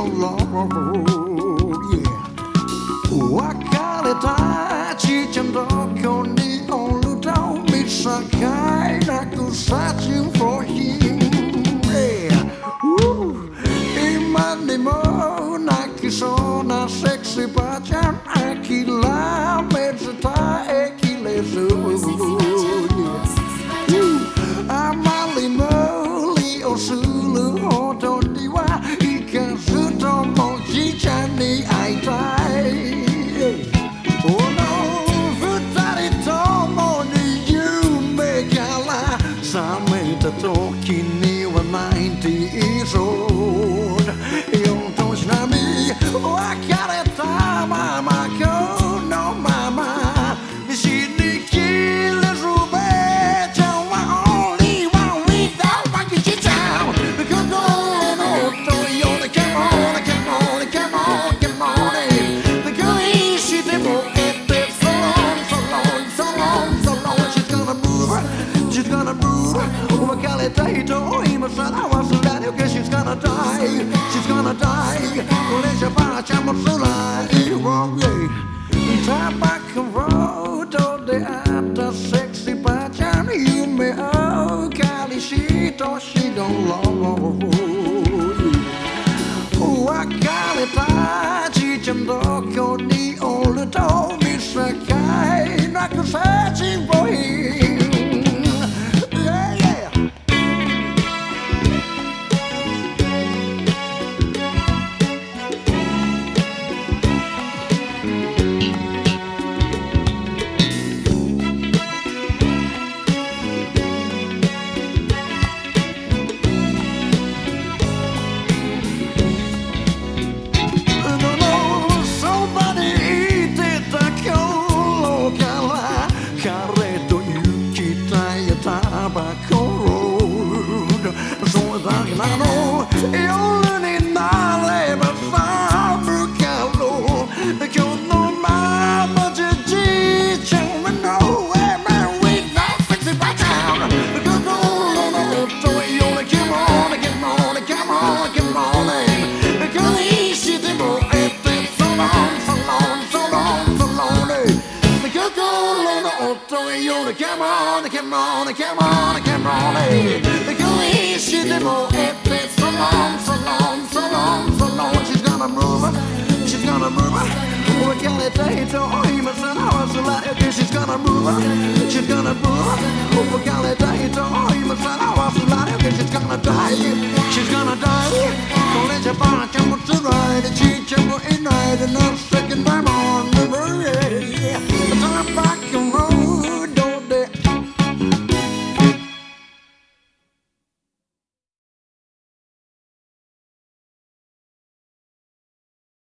your love, yeah. Wakaleta chichandoko ni olutau misakai naku searching for him, yeah. Ooh, imani mo nakisona sexy pajan akila mezeta ekilezu, yeah. Ooh, amali mo li osulu oto diwa talking near 90 years old. at the sexy pattern you may oh Cali she don't she don't love you. Wakali tachi chando kyoni all the time Miss Kai don't throw it on the camera, on the camera, on the camera, on the camera, on hey. The girl is she did more if it's so long, so long, so long, so long. She's gonna move her, she's gonna move her. What can it take to aim us an hour so like she's gonna move she's gonna move her. What can it take to aim us an hour so like